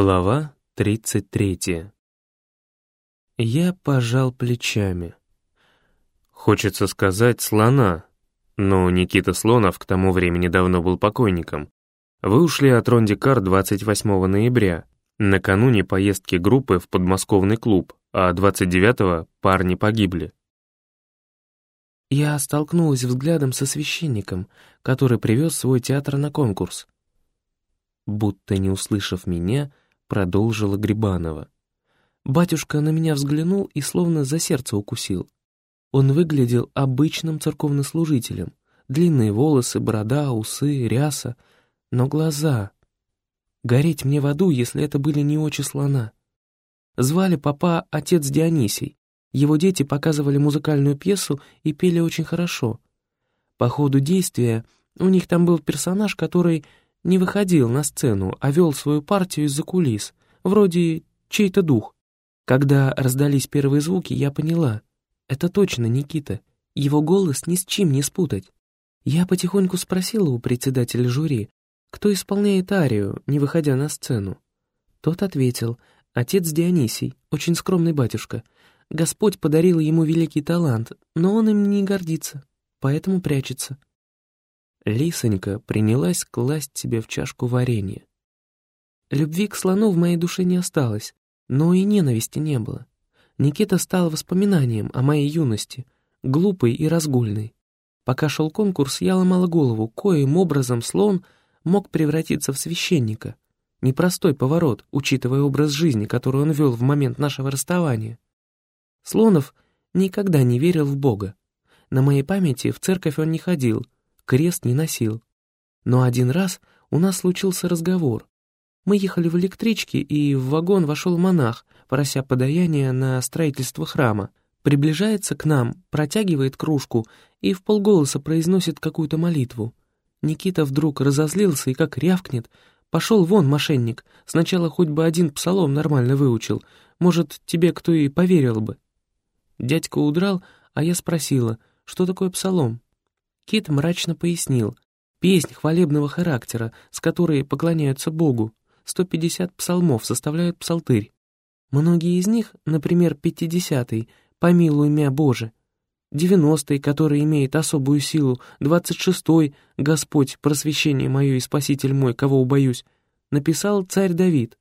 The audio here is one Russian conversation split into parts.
Глава 33. Я пожал плечами. Хочется сказать «слона», но Никита Слонов к тому времени давно был покойником. Вы ушли от Рондикар 28 ноября, накануне поездки группы в подмосковный клуб, а 29-го парни погибли. Я столкнулась взглядом со священником, который привез свой театр на конкурс будто не услышав меня, продолжила Грибанова. Батюшка на меня взглянул и словно за сердце укусил. Он выглядел обычным церковнослужителем. Длинные волосы, борода, усы, ряса. Но глаза... Гореть мне в аду, если это были не очи слона. Звали папа отец Дионисий. Его дети показывали музыкальную пьесу и пели очень хорошо. По ходу действия у них там был персонаж, который не выходил на сцену, а вел свою партию из-за кулис, вроде чей-то дух. Когда раздались первые звуки, я поняла. Это точно Никита. Его голос ни с чем не спутать. Я потихоньку спросила у председателя жюри, кто исполняет арию, не выходя на сцену. Тот ответил, отец Дионисий, очень скромный батюшка. Господь подарил ему великий талант, но он им не гордится, поэтому прячется. Лисонька принялась класть себе в чашку варенье. Любви к слону в моей душе не осталось, но и ненависти не было. Никита стал воспоминанием о моей юности, глупой и разгульной. Пока шел конкурс, я ломала голову, коим образом слон мог превратиться в священника. Непростой поворот, учитывая образ жизни, который он вел в момент нашего расставания. Слонов никогда не верил в Бога. На моей памяти в церковь он не ходил — крест не носил. Но один раз у нас случился разговор. Мы ехали в электричке, и в вагон вошел монах, прося подаяния на строительство храма. Приближается к нам, протягивает кружку и в полголоса произносит какую-то молитву. Никита вдруг разозлился и как рявкнет. «Пошел вон, мошенник, сначала хоть бы один псалом нормально выучил, может, тебе кто и поверил бы». Дядька удрал, а я спросила, что такое псалом? Кит мрачно пояснил. Песнь хвалебного характера, с которой поклоняются Богу. 150 псалмов составляют псалтырь. Многие из них, например, 50-й «Помилуй мя Боже», 90-й, который имеет особую силу, 26-й «Господь, просвещение мое и Спаситель мой, кого убоюсь», написал царь Давид.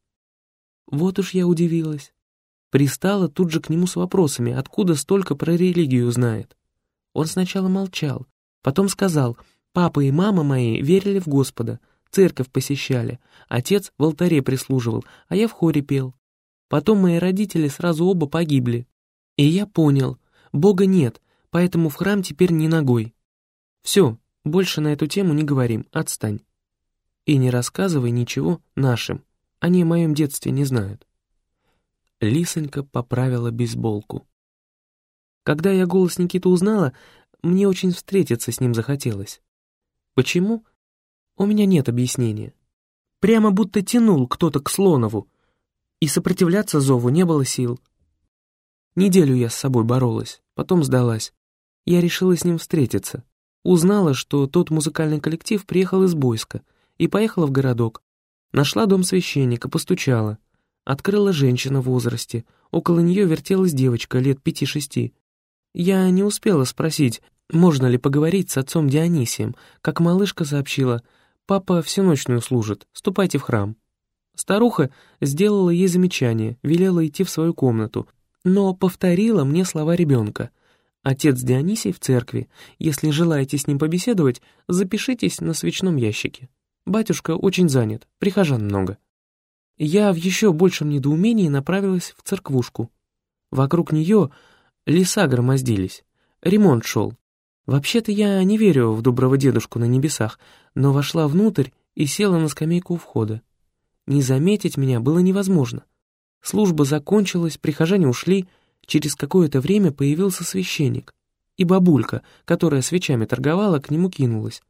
Вот уж я удивилась. Пристала тут же к нему с вопросами, откуда столько про религию знает. Он сначала молчал, Потом сказал, папа и мама мои верили в Господа, церковь посещали, отец в алтаре прислуживал, а я в хоре пел. Потом мои родители сразу оба погибли. И я понял, Бога нет, поэтому в храм теперь не ногой. Все, больше на эту тему не говорим, отстань. И не рассказывай ничего нашим, они о моем детстве не знают. Лисонька поправила бейсболку. Когда я голос Никиты узнала, мне очень встретиться с ним захотелось. Почему? У меня нет объяснения. Прямо будто тянул кто-то к Слонову, и сопротивляться зову не было сил. Неделю я с собой боролась, потом сдалась. Я решила с ним встретиться. Узнала, что тот музыкальный коллектив приехал из Бойска, и поехала в городок. Нашла дом священника, постучала. Открыла женщина в возрасте. Около нее вертелась девочка лет пяти-шести. Я не успела спросить, можно ли поговорить с отцом Дионисием, как малышка сообщила, «Папа всеночную служит, ступайте в храм». Старуха сделала ей замечание, велела идти в свою комнату, но повторила мне слова ребенка. «Отец Дионисий в церкви. Если желаете с ним побеседовать, запишитесь на свечном ящике. Батюшка очень занят, прихожан много». Я в еще большем недоумении направилась в церквушку. Вокруг нее Леса громоздились. Ремонт шел. Вообще-то я не верю в доброго дедушку на небесах, но вошла внутрь и села на скамейку у входа. Не заметить меня было невозможно. Служба закончилась, прихожане ушли, через какое-то время появился священник. И бабулька, которая свечами торговала, к нему кинулась.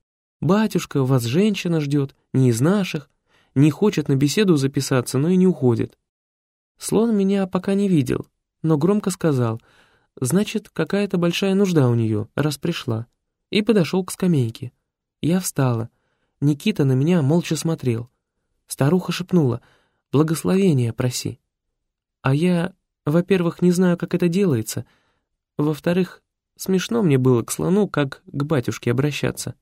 «Батюшка, вас женщина ждет, не из наших, не хочет на беседу записаться, но и не уходит». Слон меня пока не видел, но громко сказал — Значит, какая-то большая нужда у нее, раз пришла. И подошел к скамейке. Я встала. Никита на меня молча смотрел. Старуха шепнула. благословения проси. А я, во-первых, не знаю, как это делается, во-вторых, смешно мне было к слону, как к батюшке обращаться.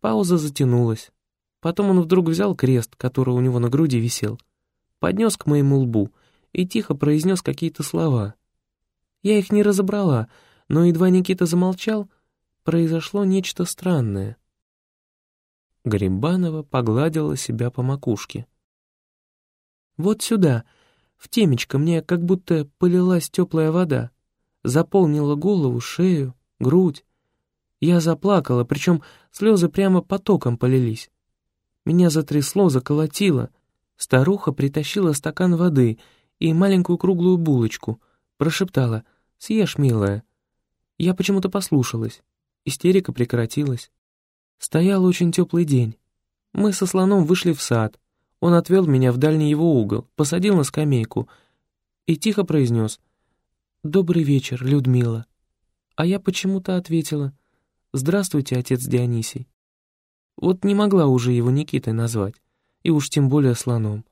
Пауза затянулась. Потом он вдруг взял крест, который у него на груди висел, поднес к моему лбу и тихо произнес какие-то слова. Я их не разобрала, но едва Никита замолчал, произошло нечто странное. Грибанова погладила себя по макушке. «Вот сюда, в темечко, мне как будто полилась теплая вода, заполнила голову, шею, грудь. Я заплакала, причем слезы прямо потоком полились. Меня затрясло, заколотило. Старуха притащила стакан воды и маленькую круглую булочку, прошептала «Съешь, милая». Я почему-то послушалась. Истерика прекратилась. Стоял очень теплый день. Мы со слоном вышли в сад. Он отвел меня в дальний его угол, посадил на скамейку и тихо произнес «Добрый вечер, Людмила». А я почему-то ответила «Здравствуйте, отец Дионисий». Вот не могла уже его Никитой назвать, и уж тем более слоном.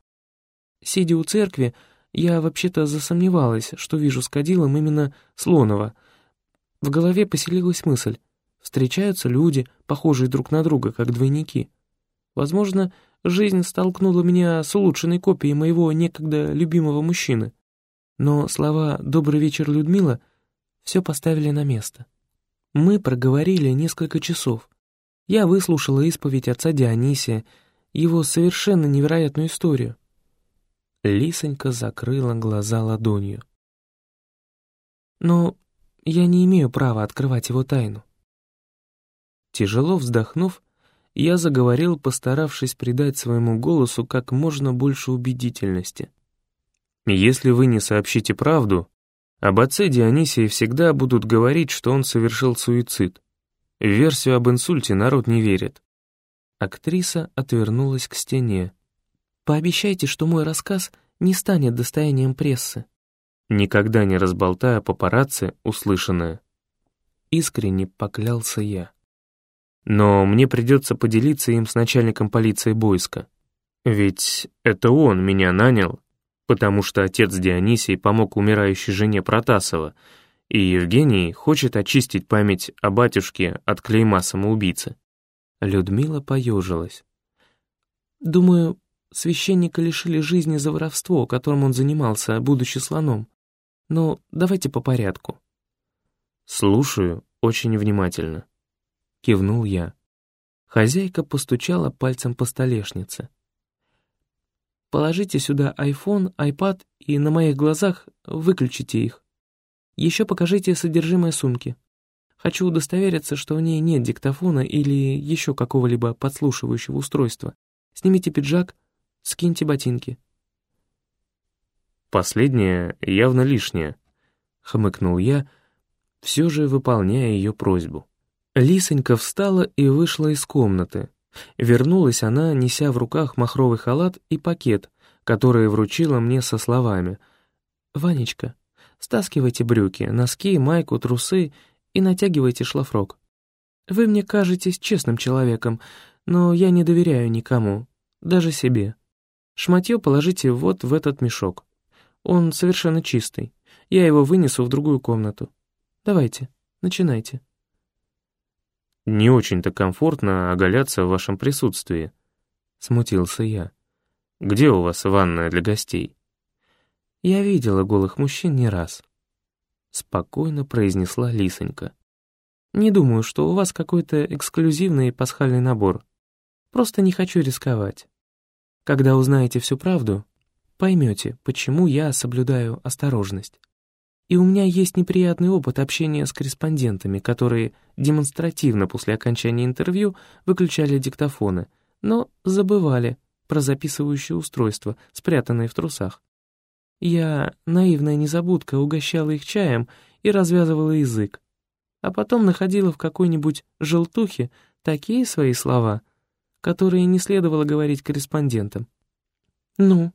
Сидя у церкви, я вообще-то засомневалась, что вижу с кадилом именно Слонова. В голове поселилась мысль, встречаются люди, похожие друг на друга, как двойники. Возможно, жизнь столкнула меня с улучшенной копией моего некогда любимого мужчины. Но слова «Добрый вечер, Людмила» все поставили на место. Мы проговорили несколько часов. Я выслушала исповедь отца Дионисия, его совершенно невероятную историю. Лисонька закрыла глаза ладонью. Но я не имею права открывать его тайну. Тяжело вздохнув, я заговорил, постаравшись придать своему голосу как можно больше убедительности. «Если вы не сообщите правду, об отце Дионисии всегда будут говорить, что он совершил суицид. В версию об инсульте народ не верит». Актриса отвернулась к стене. «Пообещайте, что мой рассказ не станет достоянием прессы». «Никогда не разболтая папарацци услышанное». Искренне поклялся я. Но мне придется поделиться им с начальником полиции Бойска. Ведь это он меня нанял, потому что отец Дионисий помог умирающей жене Протасова, и Евгений хочет очистить память о батюшке от клейма самоубийцы. Людмила поежилась. «Думаю, священника лишили жизни за воровство, которым он занимался, будучи слоном. Но давайте по порядку». «Слушаю очень внимательно». — кивнул я. Хозяйка постучала пальцем по столешнице. «Положите сюда iPhone, iPad и на моих глазах выключите их. Еще покажите содержимое сумки. Хочу удостовериться, что в ней нет диктофона или еще какого-либо подслушивающего устройства. Снимите пиджак, скиньте ботинки». «Последнее явно лишнее», — хмыкнул я, все же выполняя ее просьбу. Лисонька встала и вышла из комнаты. Вернулась она, неся в руках махровый халат и пакет, который вручила мне со словами. «Ванечка, стаскивайте брюки, носки, майку, трусы и натягивайте шлафрок. Вы мне кажетесь честным человеком, но я не доверяю никому, даже себе. Шматье положите вот в этот мешок. Он совершенно чистый. Я его вынесу в другую комнату. Давайте, начинайте». Не очень-то комфортно оголяться в вашем присутствии», — смутился я. «Где у вас ванная для гостей?» «Я видела голых мужчин не раз», — спокойно произнесла Лисонька. «Не думаю, что у вас какой-то эксклюзивный пасхальный набор. Просто не хочу рисковать. Когда узнаете всю правду, поймете, почему я соблюдаю осторожность». И у меня есть неприятный опыт общения с корреспондентами, которые демонстративно после окончания интервью выключали диктофоны, но забывали про записывающее устройство, спрятанное в трусах. Я, наивная незабудка, угощала их чаем и развязывала язык, а потом находила в какой-нибудь желтухе такие свои слова, которые не следовало говорить корреспондентам. «Ну,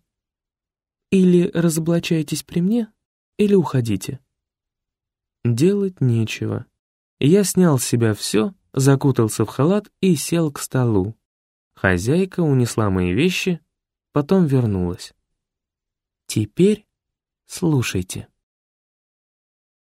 или разоблачаетесь при мне, или уходите. Делать нечего. Я снял с себя все, закутался в халат и сел к столу. Хозяйка унесла мои вещи, потом вернулась. Теперь слушайте.